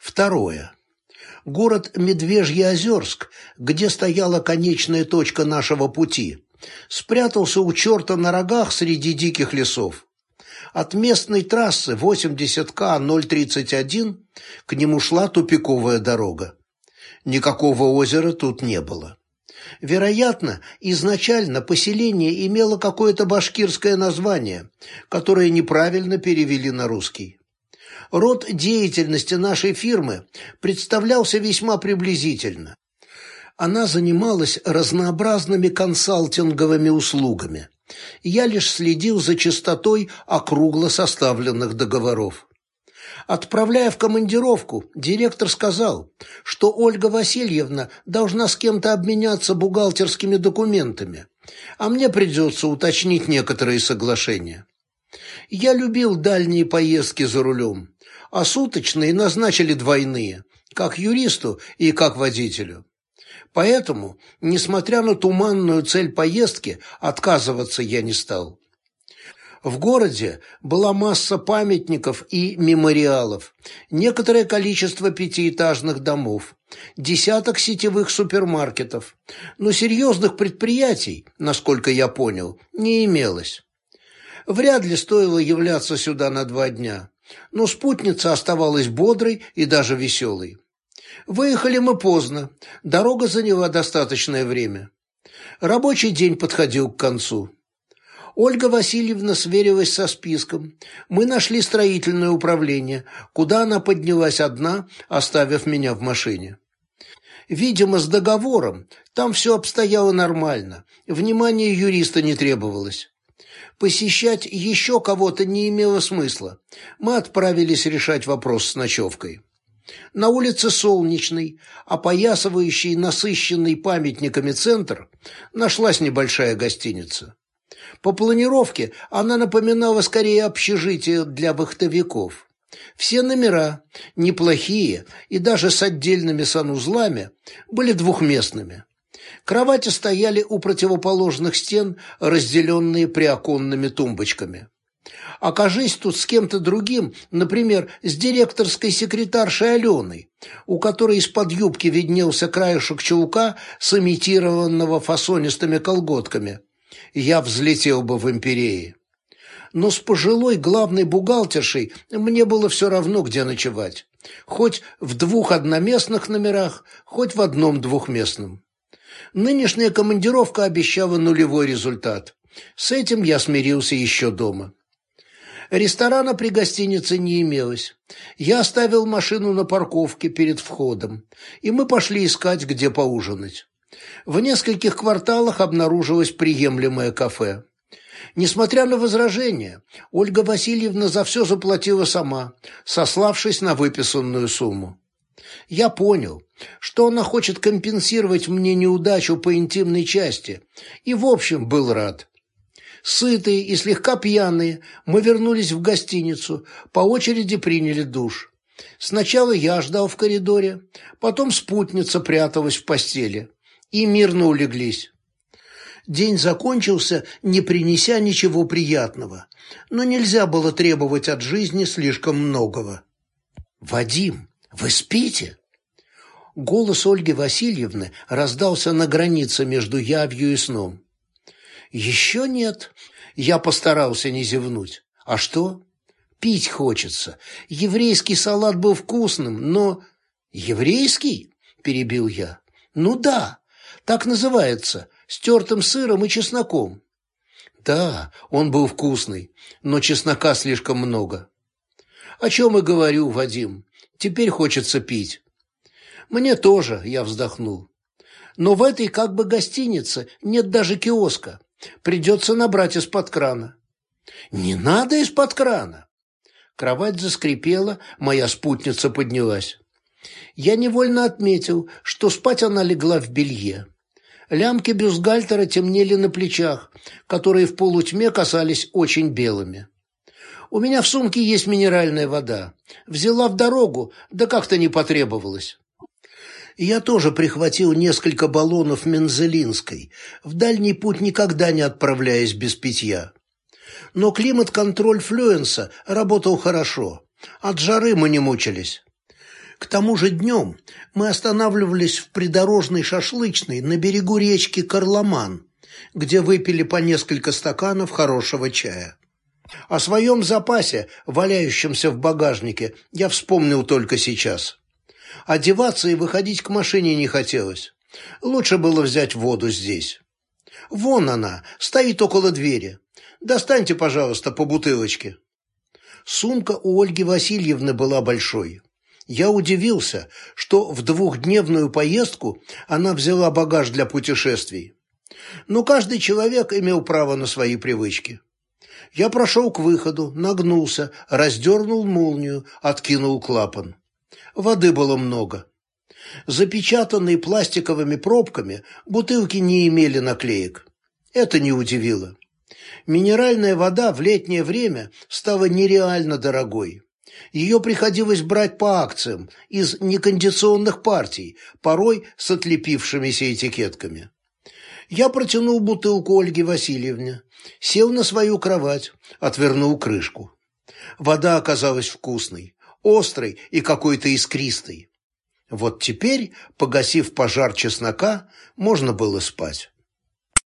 Второе. Город Медвежьеозерск, где стояла конечная точка нашего пути, спрятался у черта на рогах среди диких лесов. От местной трассы 80К-031 к нему шла тупиковая дорога. Никакого озера тут не было. Вероятно, изначально поселение имело какое-то башкирское название, которое неправильно перевели на русский. Род деятельности нашей фирмы представлялся весьма приблизительно. Она занималась разнообразными консалтинговыми услугами. Я лишь следил за чистотой округло составленных договоров. Отправляя в командировку, директор сказал, что Ольга Васильевна должна с кем-то обменяться бухгалтерскими документами, а мне придется уточнить некоторые соглашения. Я любил дальние поездки за рулем, а суточные назначили двойные, как юристу и как водителю. Поэтому, несмотря на туманную цель поездки, отказываться я не стал. В городе была масса памятников и мемориалов, некоторое количество пятиэтажных домов, десяток сетевых супермаркетов, но серьезных предприятий, насколько я понял, не имелось. Вряд ли стоило являться сюда на два дня, но спутница оставалась бодрой и даже веселой. Выехали мы поздно, дорога заняла достаточное время. Рабочий день подходил к концу. Ольга Васильевна сверилась со списком. Мы нашли строительное управление, куда она поднялась одна, оставив меня в машине. Видимо, с договором там все обстояло нормально, внимания юриста не требовалось. Посещать еще кого-то не имело смысла. Мы отправились решать вопрос с ночевкой. На улице Солнечной, опоясывающей насыщенный памятниками центр, нашлась небольшая гостиница. По планировке она напоминала скорее общежитие для вахтовиков. Все номера, неплохие и даже с отдельными санузлами, были двухместными. Кровати стояли у противоположных стен, разделенные приоконными тумбочками. Окажись тут с кем-то другим, например, с директорской секретаршей Аленой, у которой из-под юбки виднелся краешек чулка с имитированного фасонистыми колготками, я взлетел бы в империи. Но с пожилой главной бухгалтершей мне было все равно, где ночевать. Хоть в двух одноместных номерах, хоть в одном двухместном. Нынешняя командировка обещала нулевой результат. С этим я смирился еще дома. Ресторана при гостинице не имелось. Я оставил машину на парковке перед входом, и мы пошли искать, где поужинать. В нескольких кварталах обнаружилось приемлемое кафе. Несмотря на возражения, Ольга Васильевна за все заплатила сама, сославшись на выписанную сумму. Я понял, что она хочет компенсировать мне неудачу по интимной части, и в общем был рад. Сытые и слегка пьяные, мы вернулись в гостиницу, по очереди приняли душ. Сначала я ждал в коридоре, потом спутница пряталась в постели и мирно улеглись. День закончился, не принеся ничего приятного, но нельзя было требовать от жизни слишком многого. «Вадим, вы спите?» Голос Ольги Васильевны раздался на границе между явью и сном. «Еще нет». Я постарался не зевнуть. «А что?» «Пить хочется. Еврейский салат был вкусным, но...» «Еврейский?» – перебил я. «Ну да, так называется, с тертым сыром и чесноком». «Да, он был вкусный, но чеснока слишком много». «О чем и говорю, Вадим. Теперь хочется пить». «Мне тоже», – я вздохнул. «Но в этой как бы гостинице нет даже киоска. Придется набрать из-под крана». «Не надо из-под крана!» Кровать заскрипела, моя спутница поднялась. Я невольно отметил, что спать она легла в белье. Лямки бюстгальтера темнели на плечах, которые в полутьме казались очень белыми. У меня в сумке есть минеральная вода. Взяла в дорогу, да как-то не потребовалось. Я тоже прихватил несколько баллонов мензелинской, в дальний путь никогда не отправляясь без питья. Но климат-контроль Флюенса работал хорошо. От жары мы не мучились. К тому же днем мы останавливались в придорожной шашлычной на берегу речки Карломан, где выпили по несколько стаканов хорошего чая. О своем запасе, валяющемся в багажнике, я вспомнил только сейчас. Одеваться и выходить к машине не хотелось. Лучше было взять воду здесь. Вон она, стоит около двери. Достаньте, пожалуйста, по бутылочке. Сумка у Ольги Васильевны была большой. Я удивился, что в двухдневную поездку она взяла багаж для путешествий. Но каждый человек имел право на свои привычки. Я прошел к выходу, нагнулся, раздернул молнию, откинул клапан. Воды было много. Запечатанные пластиковыми пробками, бутылки не имели наклеек. Это не удивило. Минеральная вода в летнее время стала нереально дорогой. Ее приходилось брать по акциям из некондиционных партий, порой с отлепившимися этикетками. Я протянул бутылку Ольге Васильевне, сел на свою кровать, отвернул крышку. Вода оказалась вкусной, острой и какой-то искристой. Вот теперь, погасив пожар чеснока, можно было спать.